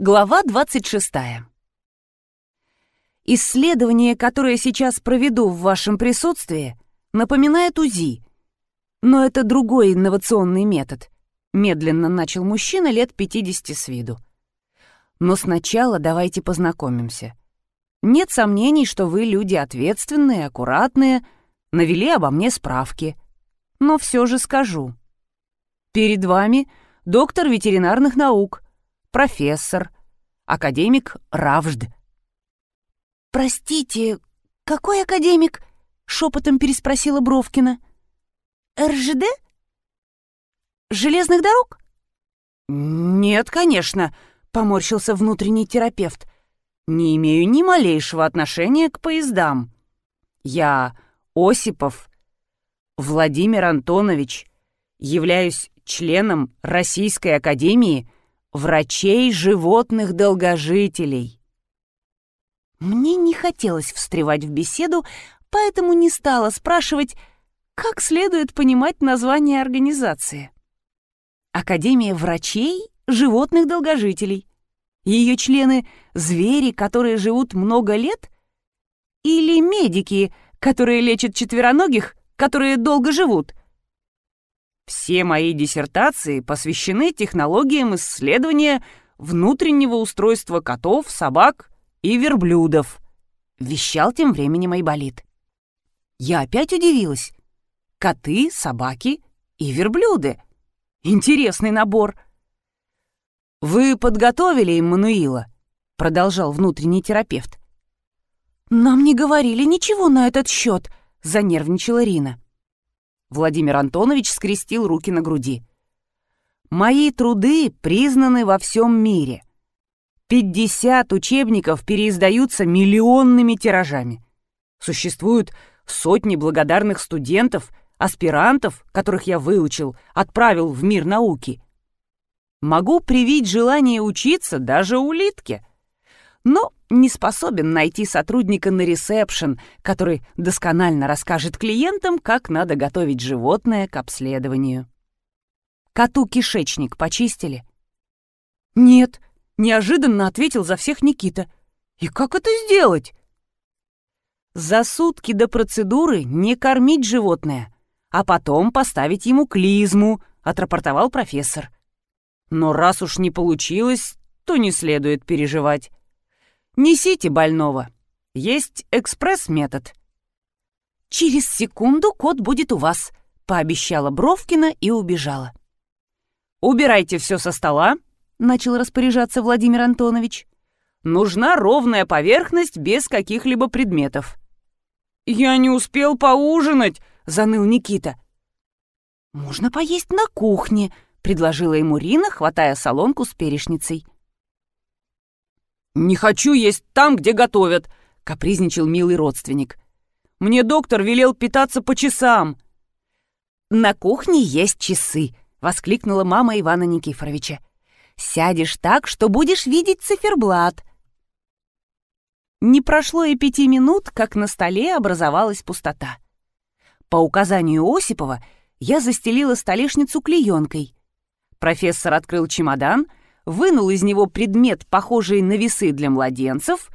Глава 26. Исследование, которое сейчас проведу в вашем присутствии, напоминает УЗИ. Но это другой инновационный метод. Медленно начал мужчина лет 50 с виду. Но сначала давайте познакомимся. Нет сомнений, что вы люди ответственные, аккуратные, навели обо мне справки. Но все же скажу. Перед вами доктор ветеринарных наук — профессор, академик Равжд. «Простите, какой академик?» — шепотом переспросила Бровкина. «РЖД? Железных дорог?» «Нет, конечно», — поморщился внутренний терапевт. «Не имею ни малейшего отношения к поездам. Я Осипов Владимир Антонович, являюсь членом Российской Академии врачей животных-долгожителей. Мне не хотелось встревать в беседу, поэтому не стала спрашивать, как следует понимать название организации. Академия врачей животных-долгожителей. Ее члены — звери, которые живут много лет? Или медики, которые лечат четвероногих, которые долго живут? Все мои диссертации посвящены технологиям исследования внутреннего устройства котов, собак и верблюдов. Вещал тем временем Айболит. Я опять удивилась. Коты, собаки и верблюды. Интересный набор. «Вы подготовили Иммануила?» — продолжал внутренний терапевт. «Нам не говорили ничего на этот счет», — занервничала Рина. Владимир Антонович скрестил руки на груди. «Мои труды признаны во всем мире. 50 учебников переиздаются миллионными тиражами. Существуют сотни благодарных студентов, аспирантов, которых я выучил, отправил в мир науки. Могу привить желание учиться даже улитке но не способен найти сотрудника на ресепшн, который досконально расскажет клиентам, как надо готовить животное к обследованию. Коту кишечник почистили? Нет, неожиданно ответил за всех Никита. И как это сделать? За сутки до процедуры не кормить животное, а потом поставить ему клизму, отрапортовал профессор. Но раз уж не получилось, то не следует переживать. Несите больного. Есть экспресс-метод». «Через секунду кот будет у вас», — пообещала Бровкина и убежала. «Убирайте все со стола», — начал распоряжаться Владимир Антонович. «Нужна ровная поверхность без каких-либо предметов». «Я не успел поужинать», — заныл Никита. «Можно поесть на кухне», — предложила ему Рина, хватая солонку с перешницей. «Не хочу есть там, где готовят», — капризничал милый родственник. «Мне доктор велел питаться по часам». «На кухне есть часы», — воскликнула мама Ивана Никифоровича. «Сядешь так, что будешь видеть циферблат». Не прошло и пяти минут, как на столе образовалась пустота. По указанию Осипова я застелила столешницу клеенкой. Профессор открыл чемодан — вынул из него предмет, похожий на весы для младенцев,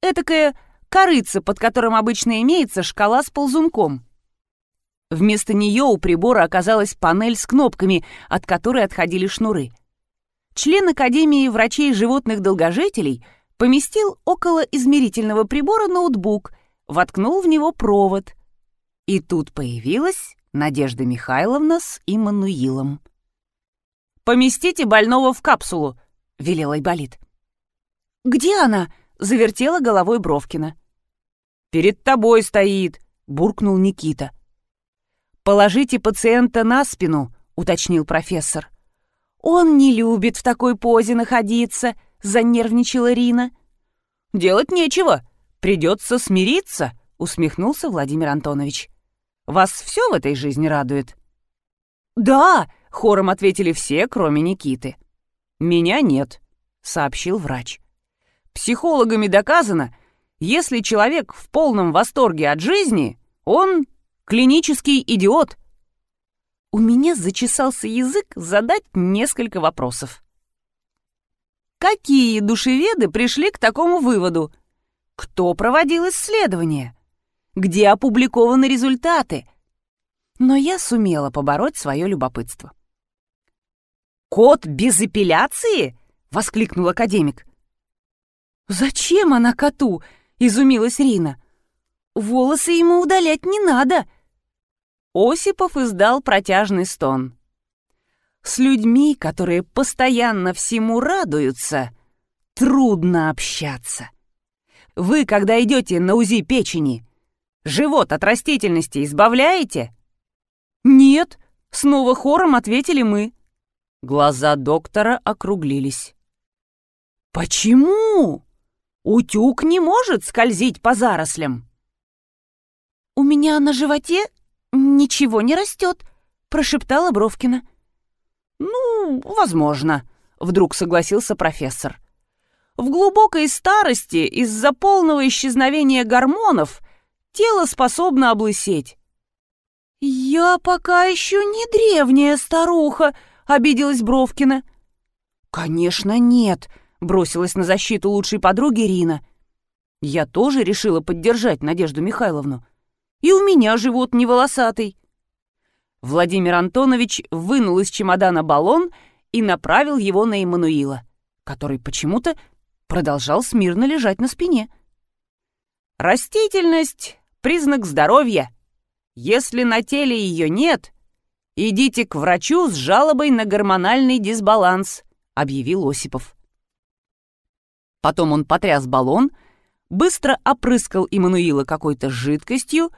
этакая корыца, под которым обычно имеется шкала с ползунком. Вместо нее у прибора оказалась панель с кнопками, от которой отходили шнуры. Член Академии врачей животных-долгожителей поместил около измерительного прибора ноутбук, воткнул в него провод. И тут появилась Надежда Михайловна с Иммануилом. «Поместите больного в капсулу», — велел Айболит. «Где она?» — завертела головой Бровкина. «Перед тобой стоит», — буркнул Никита. «Положите пациента на спину», — уточнил профессор. «Он не любит в такой позе находиться», — занервничала Рина. «Делать нечего. Придется смириться», — усмехнулся Владимир Антонович. «Вас все в этой жизни радует?» «Да», Хором ответили все, кроме Никиты. «Меня нет», — сообщил врач. «Психологами доказано, если человек в полном восторге от жизни, он клинический идиот». У меня зачесался язык задать несколько вопросов. Какие душеведы пришли к такому выводу? Кто проводил исследования? Где опубликованы результаты? Но я сумела побороть свое любопытство. «Кот без эпиляции?» — воскликнул академик. «Зачем она коту?» — изумилась Рина. «Волосы ему удалять не надо». Осипов издал протяжный стон. С людьми, которые постоянно всему радуются, трудно общаться. Вы, когда идете на УЗИ печени, живот от растительности избавляете? Нет, снова хором ответили мы. Глаза доктора округлились. Почему? Утюг не может скользить по зарослям. У меня на животе ничего не растет, прошептала Бровкина. «Ну, возможно», — вдруг согласился профессор. «В глубокой старости из-за полного исчезновения гормонов тело способно облысеть». «Я пока еще не древняя старуха», — обиделась Бровкина. «Конечно нет», — бросилась на защиту лучшей подруги Рина. «Я тоже решила поддержать Надежду Михайловну. И у меня живот не волосатый». Владимир Антонович вынул из чемодана баллон и направил его на Эммануила, который почему-то продолжал смирно лежать на спине. «Растительность — признак здоровья. Если на теле ее нет, идите к врачу с жалобой на гормональный дисбаланс», — объявил Осипов. Потом он потряс баллон, быстро опрыскал Эммануила какой-то жидкостью,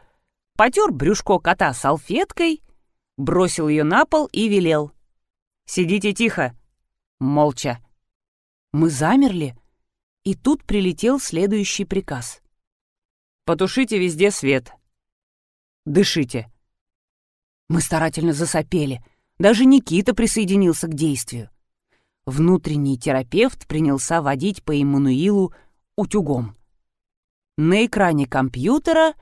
потер брюшко кота салфеткой — бросил ее на пол и велел. «Сидите тихо!» Молча. Мы замерли, и тут прилетел следующий приказ. «Потушите везде свет. Дышите». Мы старательно засопели. Даже Никита присоединился к действию. Внутренний терапевт принялся водить по Эммануилу утюгом. На экране компьютера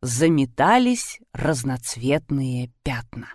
заметались разноцветные пятна.